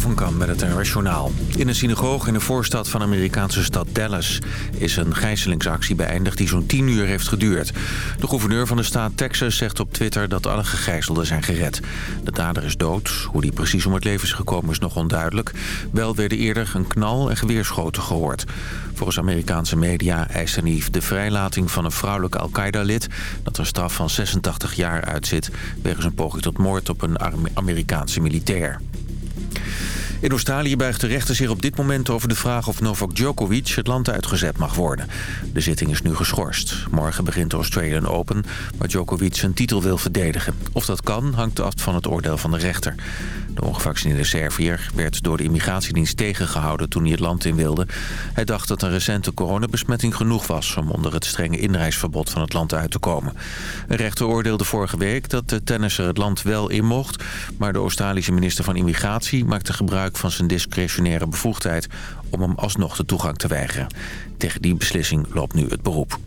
Van Kam met het NRS. In een synagoge in de voorstad van de Amerikaanse stad Dallas... is een gijzelingsactie beëindigd die zo'n 10 uur heeft geduurd. De gouverneur van de staat Texas zegt op Twitter dat alle gegijzelden zijn gered. De dader is dood. Hoe die precies om het leven is gekomen is nog onduidelijk. Wel werden eerder een knal en geweerschoten gehoord. Volgens Amerikaanse media eist hij de vrijlating van een vrouwelijk Al-Qaeda-lid... dat een straf van 86 jaar uitzit... wegens een poging tot moord op een Amerikaanse militair. In Australië buigt de rechter zich op dit moment over de vraag of Novak Djokovic het land uitgezet mag worden. De zitting is nu geschorst. Morgen begint de Australian Open, waar Djokovic zijn titel wil verdedigen. Of dat kan, hangt af van het oordeel van de rechter. De ongevaccineerde Serviër werd door de immigratiedienst tegengehouden toen hij het land in wilde. Hij dacht dat een recente coronabesmetting genoeg was om onder het strenge inreisverbod van het land uit te komen. Een rechter oordeelde vorige week dat de tennisser het land wel in mocht, maar de Australische minister van Immigratie maakte gebruik van zijn discretionaire bevoegdheid om hem alsnog de toegang te weigeren. Tegen die beslissing loopt nu het beroep.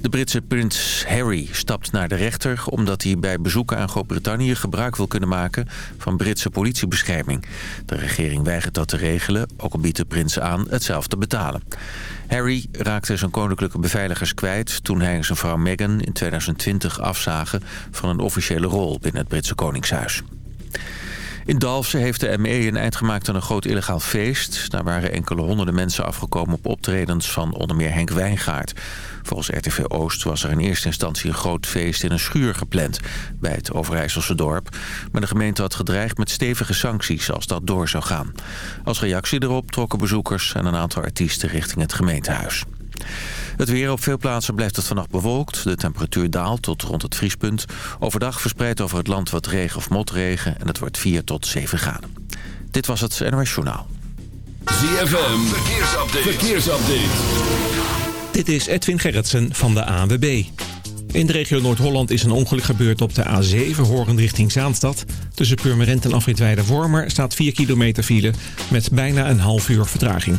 De Britse prins Harry stapt naar de rechter... omdat hij bij bezoeken aan Groot-Brittannië gebruik wil kunnen maken... van Britse politiebescherming. De regering weigert dat te regelen, ook al biedt de prins aan het zelf te betalen. Harry raakte zijn koninklijke beveiligers kwijt... toen hij en zijn vrouw Meghan in 2020 afzagen... van een officiële rol binnen het Britse Koningshuis. In Dalfsen heeft de ME een eind gemaakt aan een groot illegaal feest. Daar waren enkele honderden mensen afgekomen op optredens van onder meer Henk Wijngaard. Volgens RTV Oost was er in eerste instantie een groot feest in een schuur gepland bij het Overijsselse dorp. Maar de gemeente had gedreigd met stevige sancties als dat door zou gaan. Als reactie erop trokken bezoekers en een aantal artiesten richting het gemeentehuis. Het weer op veel plaatsen blijft het vannacht bewolkt. De temperatuur daalt tot rond het vriespunt. Overdag verspreidt over het land wat regen of motregen... en het wordt 4 tot 7 graden. Dit was het NOS Journaal. ZFM, verkeersupdate. verkeersupdate. Dit is Edwin Gerritsen van de ANWB. In de regio Noord-Holland is een ongeluk gebeurd op de A7 horend richting Zaanstad. Tussen Purmerend en Afritweide Wormer staat 4 kilometer file met bijna een half uur vertraging.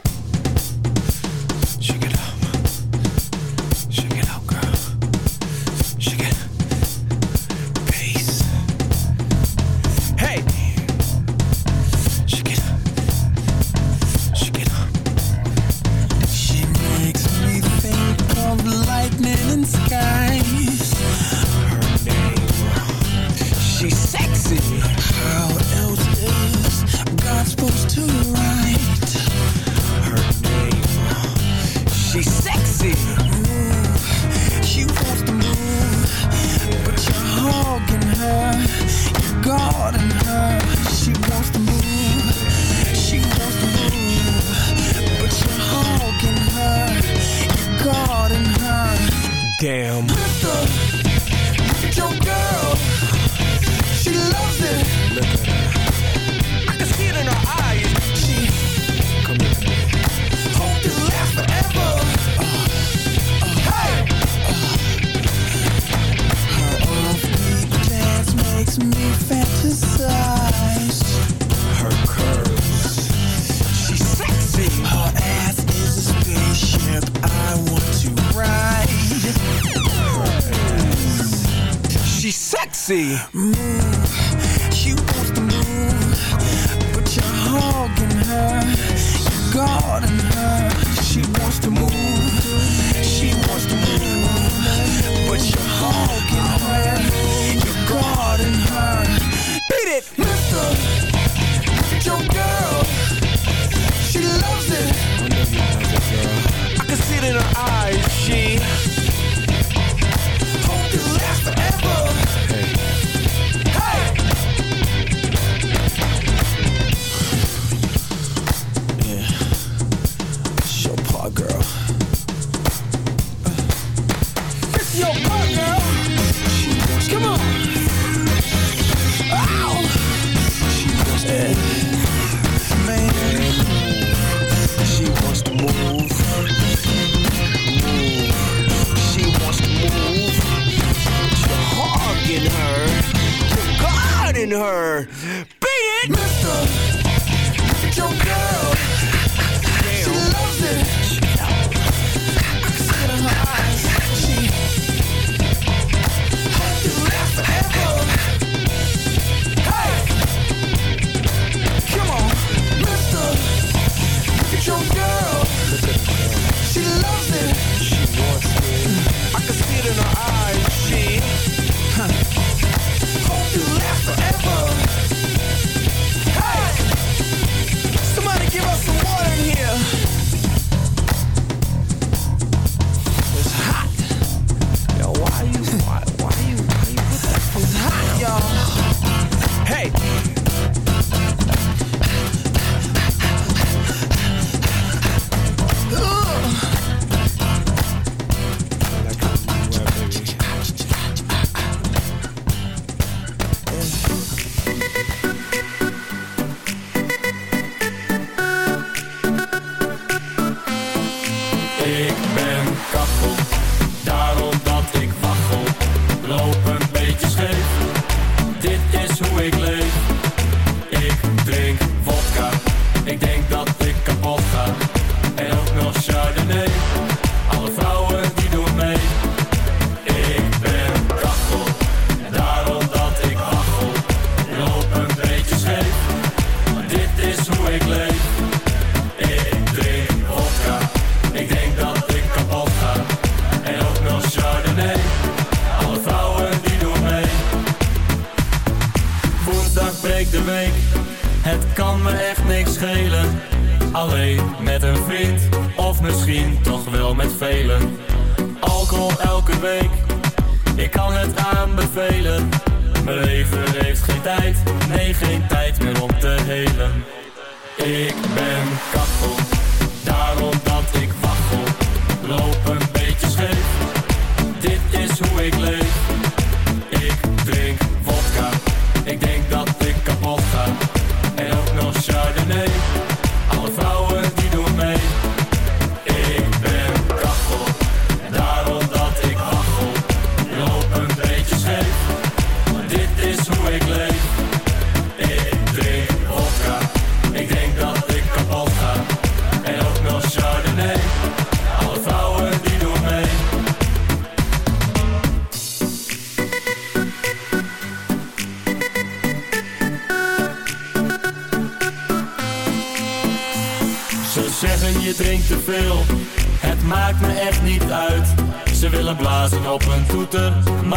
see.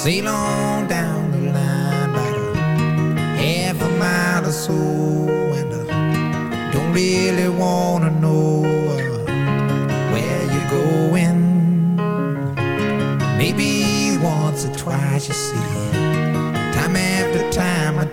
sail on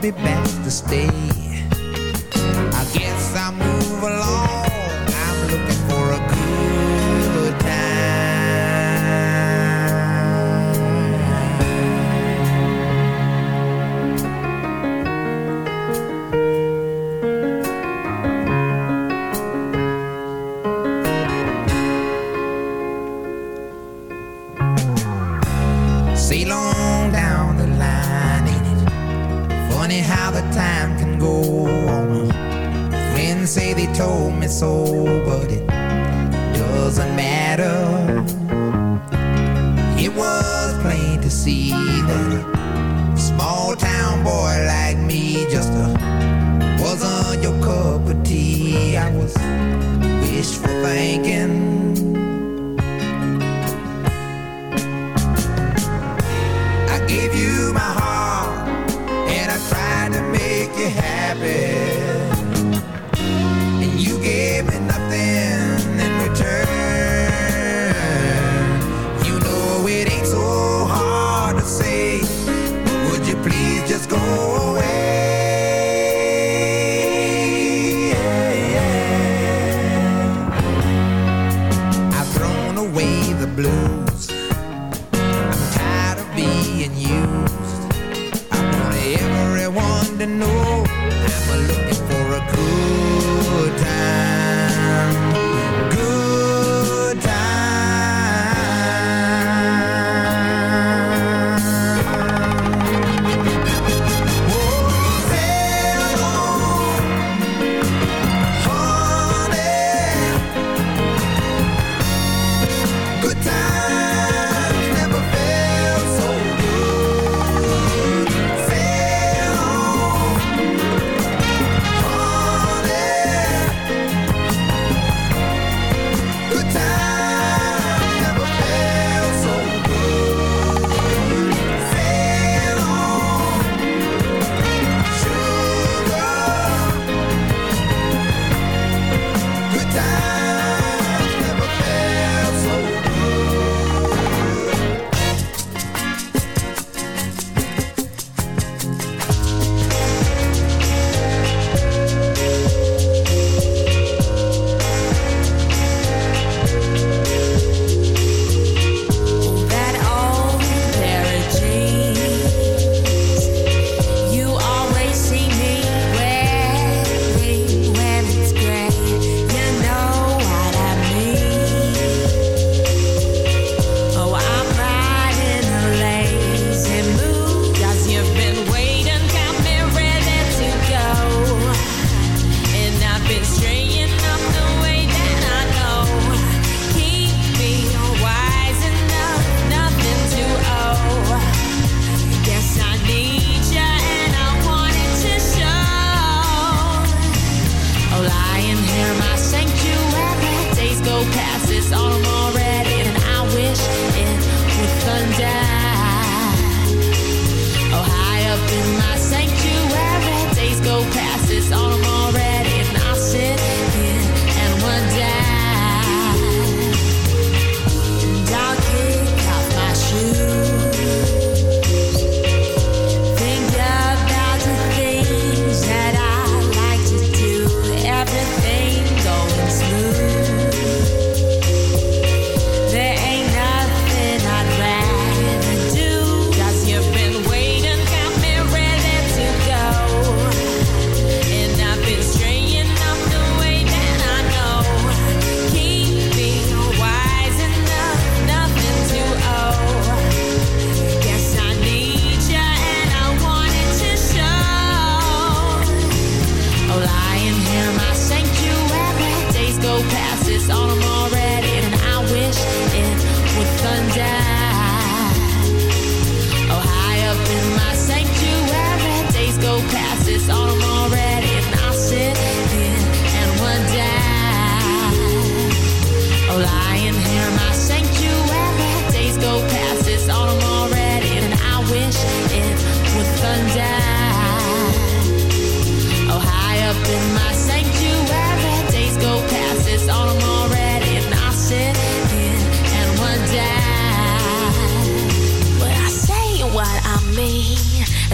be back to stay. I guess I'll move along. told me so, but it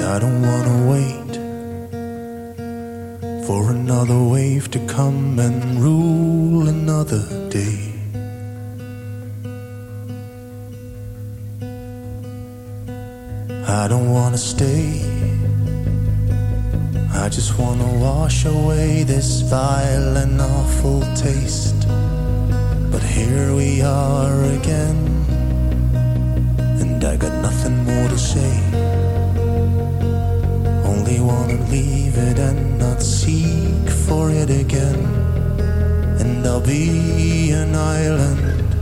And I don't wanna wait for another wave to come and rule another day. I don't wanna stay. I just wanna wash away this vile and awful taste. But here we are again, and I got nothing more to say. Wanna leave it and not seek for it again. And I'll be an island,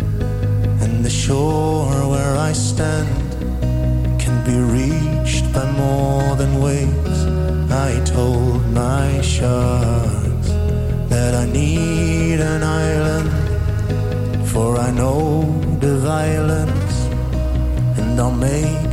and the shore where I stand can be reached by more than waves. I told my sharks that I need an island, for I know the violence, and I'll make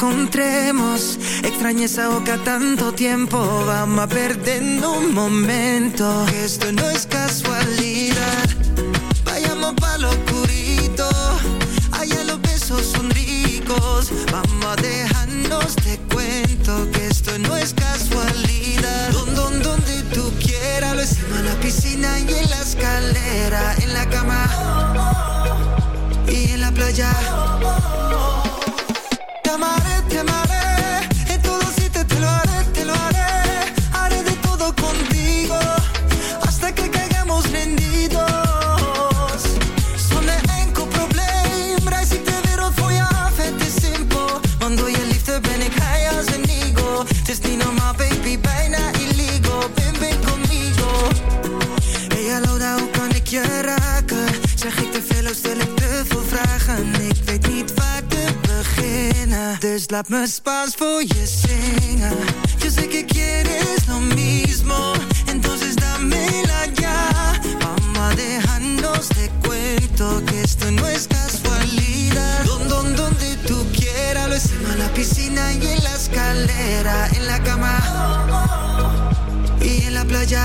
encontremos. Extrañé boca tanto tiempo, vamos a perder un momento. Esto no es laat me spaas voor je zingen. Yo sé que quieres lo mismo, entonces dámela ya. Mamá, déjanos de cuento que esto no es casualidad. Don, don, donde tú quieras, lo hicimos en la piscina y en la escalera, en la cama y en la playa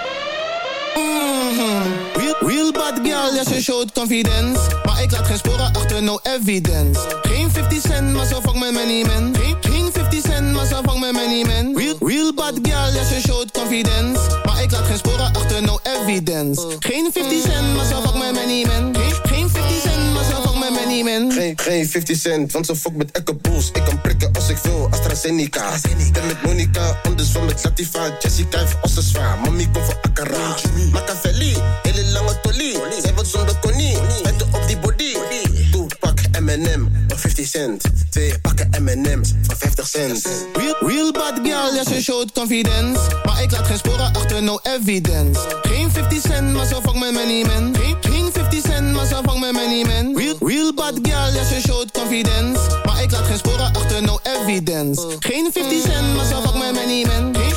Mhm. Real, real bad girl, ja, ze showt confidence. Maar ik laat geen sporen achter, no evidence. Geen 50 cent, maar zo vang met many men. Geen, geen 50 cent, maar zo vang met many men. Real, real bad girl, ja, ze showt confidence. Maar ik laat geen sporen achter, no evidence. Geen 50 cent, maar zo vang met many men. Geen, geen 50 cent, maar zo vang met many men. Geen, geen 50 cent, want ze fuck met Echo Bulls. Ik kan prikken als ik wil, AstraZeneca. Ben met Monica, andersom met Latifa. Jessica heeft ossen zwaar, mami komt voor Akara. Machiavelli, hele lange tolie. Zij wordt zonder konie. Met op M&M of 50 cent. Twee pakken M&M's van 50 cent. Real, real bad girl, ja, ze showt confidence. Maar ik laat geen sporen achter, no evidence. Geen 50 cent, maar zo vang met many men. Geen, geen 50 cent, maar zo vang met many men. Real, real bad girl, ja, ze showt confidence. Maar ik laat geen sporen achter, no evidence. Geen 50 cent, maar zo vang met many men.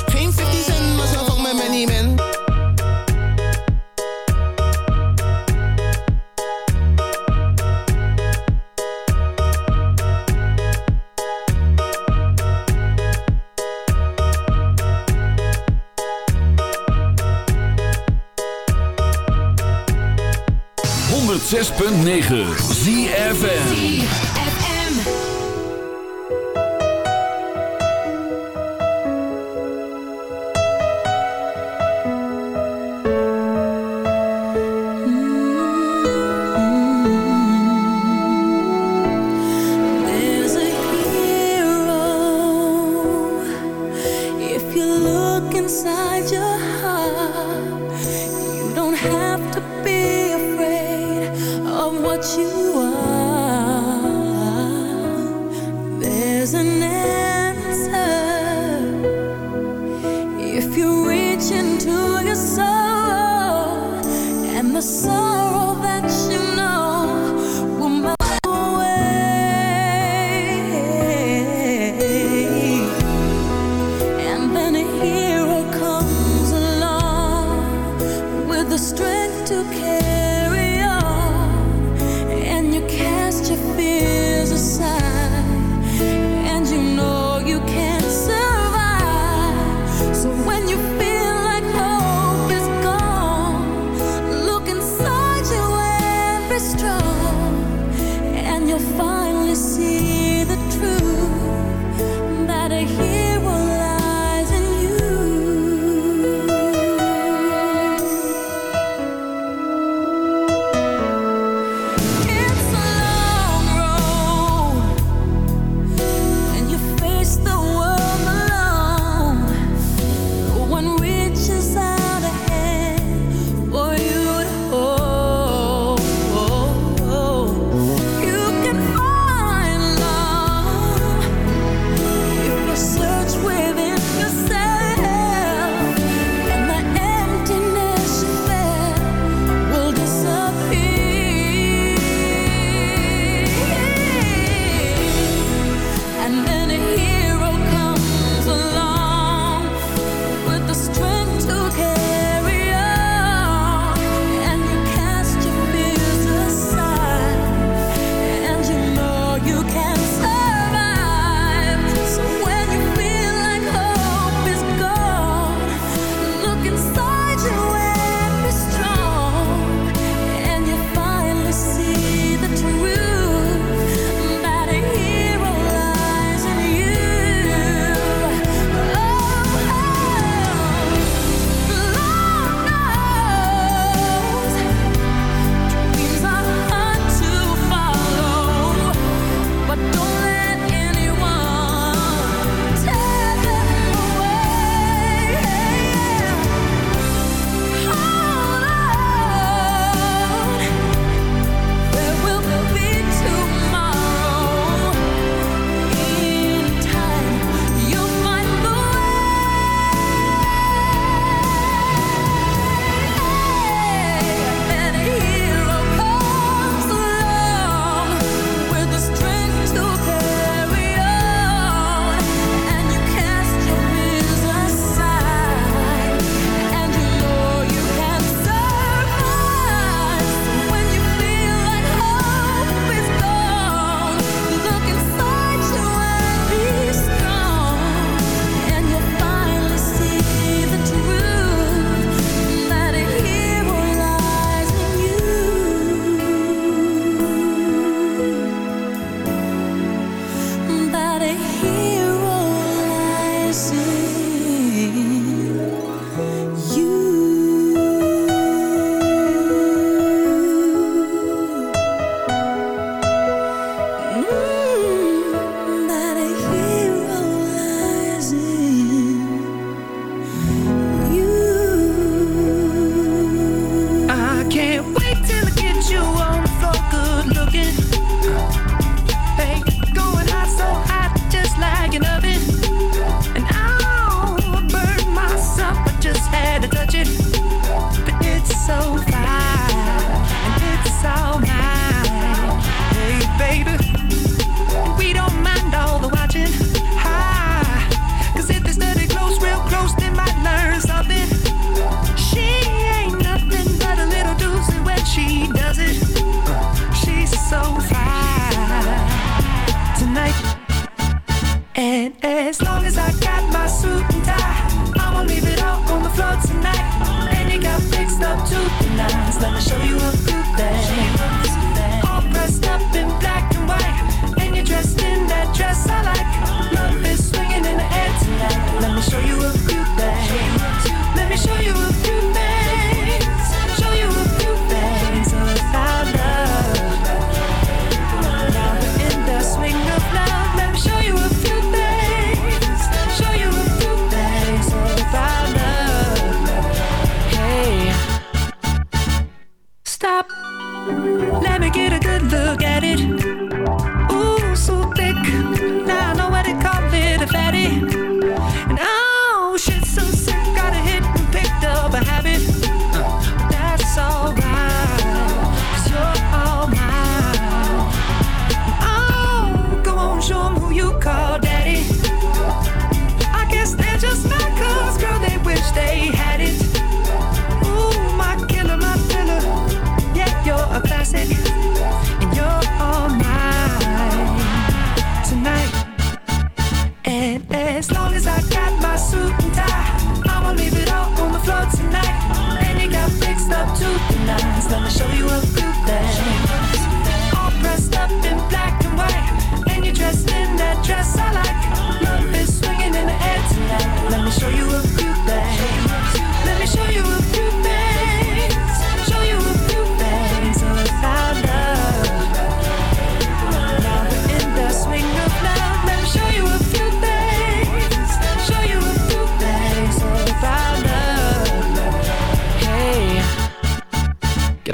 106.9 ZFN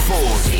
Zandvoort.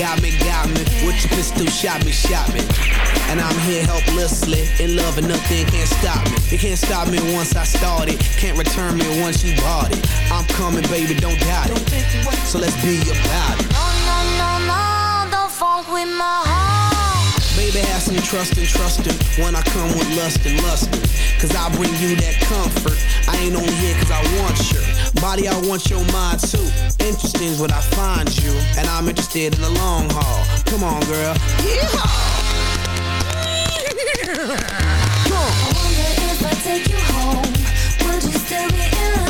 got me, got me. With your pistol, shot me, shot me. And I'm here helplessly, in love and nothing can't stop me. It can't stop me once I start it. can't return me once you bought it. I'm coming, baby, don't doubt it. So let's be about it. No, no, no, no, don't fuck with my heart. Baby, have some trust and trust him when I come with lust and lust. Cause I bring you that comfort. I ain't only here cause I want you body, I want your mind too. Interesting is what I find you, and I'm interested in the long haul. Come on, girl. Yeehaw! I wonder if I take you home, would you still be in love,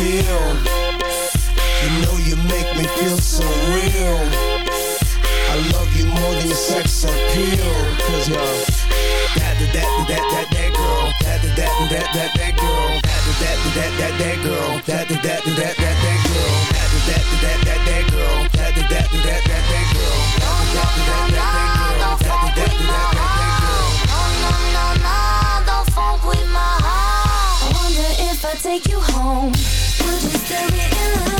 feel. You know you make me feel so real. I love you more than sex appeal. Cause you're that, that, that, that, that, that girl. That, that, that, that, that, that girl. That, that, that, that, that, girl. That, that, that, that, that, that girl. That, that, that, that, that. That, that, that, that, girl. That, that, that, that, that. That, that, girl. Don't fuck with my heart. I wonder if I take you home, still be in love,